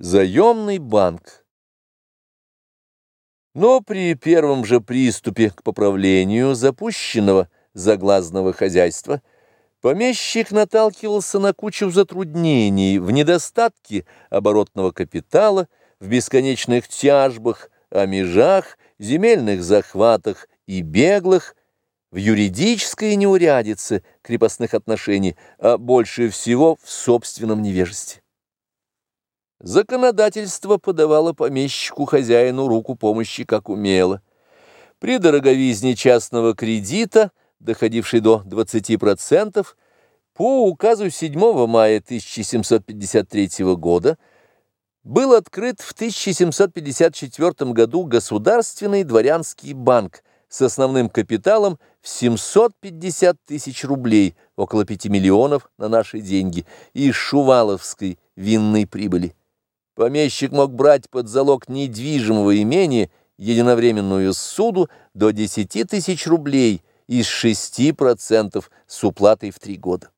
Заемный банк. Но при первом же приступе к поправлению запущенного заглазного хозяйства помещик наталкивался на кучу затруднений в недостатке оборотного капитала, в бесконечных тяжбах, о межах, земельных захватах и беглых, в юридической неурядице крепостных отношений, а больше всего в собственном невежестве. Законодательство подавало помещику-хозяину руку помощи как умело. При дороговизне частного кредита, доходившей до 20%, по указу 7 мая 1753 года был открыт в 1754 году Государственный дворянский банк с основным капиталом в 750 тысяч рублей, около 5 миллионов на наши деньги, и шуваловской винной прибыли. Помещик мог брать под залог недвижимого имения единовременную суду до 10 тысяч рублей из 6% с уплатой в три года.